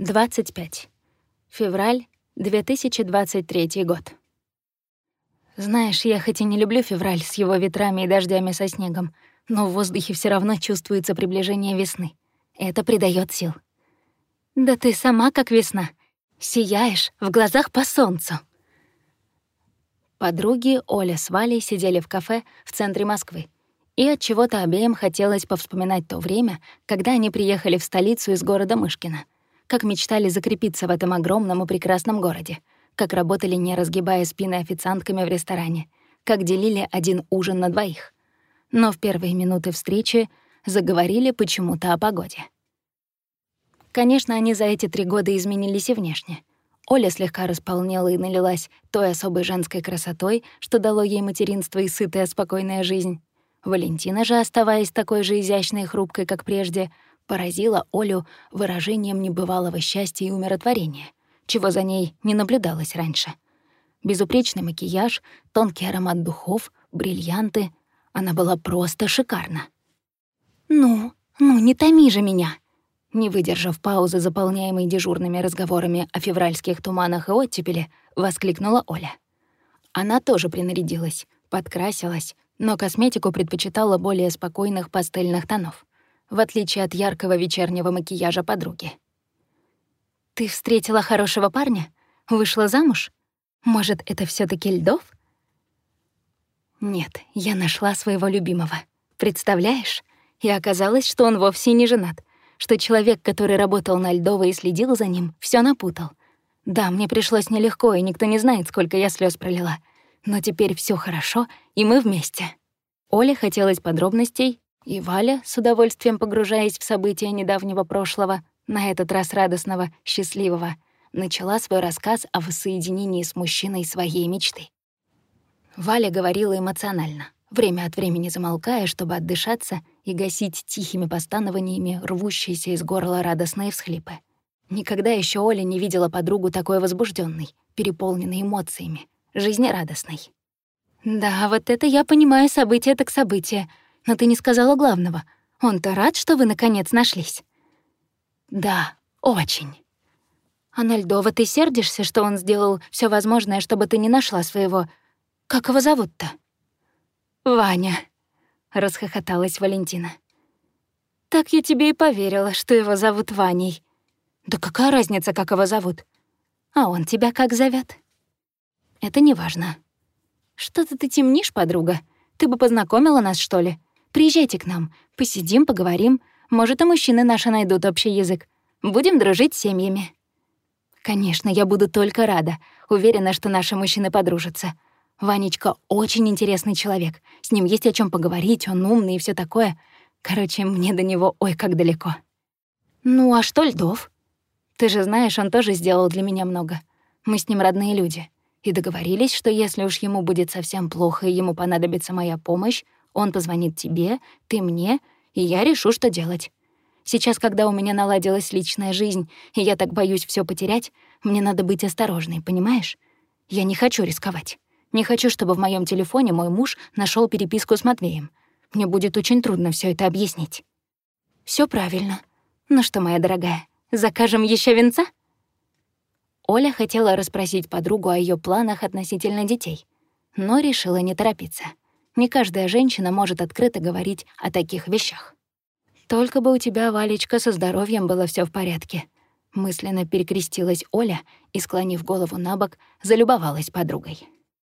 25. Февраль 2023 год. Знаешь, я хоть и не люблю февраль с его ветрами и дождями со снегом, но в воздухе все равно чувствуется приближение весны. Это придает сил. Да ты сама как весна. Сияешь в глазах по солнцу. Подруги Оля с Валей сидели в кафе в центре Москвы. И от чего-то обеим хотелось повспоминать то время, когда они приехали в столицу из города Мышкина — как мечтали закрепиться в этом огромном и прекрасном городе, как работали, не разгибая спины официантками в ресторане, как делили один ужин на двоих. Но в первые минуты встречи заговорили почему-то о погоде. Конечно, они за эти три года изменились и внешне. Оля слегка располнела и налилась той особой женской красотой, что дало ей материнство и сытая спокойная жизнь. Валентина же, оставаясь такой же изящной и хрупкой, как прежде, поразила Олю выражением небывалого счастья и умиротворения, чего за ней не наблюдалось раньше. Безупречный макияж, тонкий аромат духов, бриллианты. Она была просто шикарна. «Ну, ну, не томи же меня!» Не выдержав паузы, заполняемой дежурными разговорами о февральских туманах и оттепели, воскликнула Оля. Она тоже принарядилась, подкрасилась, но косметику предпочитала более спокойных пастельных тонов в отличие от яркого вечернего макияжа подруги. «Ты встретила хорошего парня? Вышла замуж? Может, это все таки Льдов?» «Нет, я нашла своего любимого. Представляешь? И оказалось, что он вовсе не женат, что человек, который работал на Льдова и следил за ним, все напутал. Да, мне пришлось нелегко, и никто не знает, сколько я слез пролила. Но теперь все хорошо, и мы вместе». Оле хотелось подробностей, и Валя, с удовольствием погружаясь в события недавнего прошлого, на этот раз радостного, счастливого, начала свой рассказ о воссоединении с мужчиной своей мечты. Валя говорила эмоционально, время от времени замолкая, чтобы отдышаться и гасить тихими постанованиями рвущиеся из горла радостные всхлипы. Никогда еще Оля не видела подругу такой возбужденной, переполненной эмоциями, жизнерадостной. «Да, вот это я понимаю событие так событие», но ты не сказала главного. Он-то рад, что вы наконец нашлись?» «Да, очень». «А на Льдова ты сердишься, что он сделал все возможное, чтобы ты не нашла своего... Как его зовут-то?» «Ваня», — расхохоталась Валентина. «Так я тебе и поверила, что его зовут Ваней. Да какая разница, как его зовут? А он тебя как зовет? «Это не важно. Что-то ты темнишь, подруга. Ты бы познакомила нас, что ли? Приезжайте к нам, посидим, поговорим. Может, и мужчины наши найдут общий язык. Будем дружить семьями». «Конечно, я буду только рада. Уверена, что наши мужчины подружатся. Ванечка очень интересный человек. С ним есть о чем поговорить, он умный и все такое. Короче, мне до него ой как далеко». «Ну, а что Льдов?» «Ты же знаешь, он тоже сделал для меня много. Мы с ним родные люди. И договорились, что если уж ему будет совсем плохо и ему понадобится моя помощь, он позвонит тебе, ты мне, и я решу, что делать. Сейчас, когда у меня наладилась личная жизнь, и я так боюсь все потерять, мне надо быть осторожной, понимаешь? Я не хочу рисковать. Не хочу, чтобы в моем телефоне мой муж нашел переписку с Матвеем. Мне будет очень трудно все это объяснить. Все правильно. Ну что, моя дорогая, закажем еще венца? Оля хотела расспросить подругу о ее планах относительно детей, но решила не торопиться. Не каждая женщина может открыто говорить о таких вещах. «Только бы у тебя, Валечка, со здоровьем было все в порядке», мысленно перекрестилась Оля и, склонив голову на бок, залюбовалась подругой.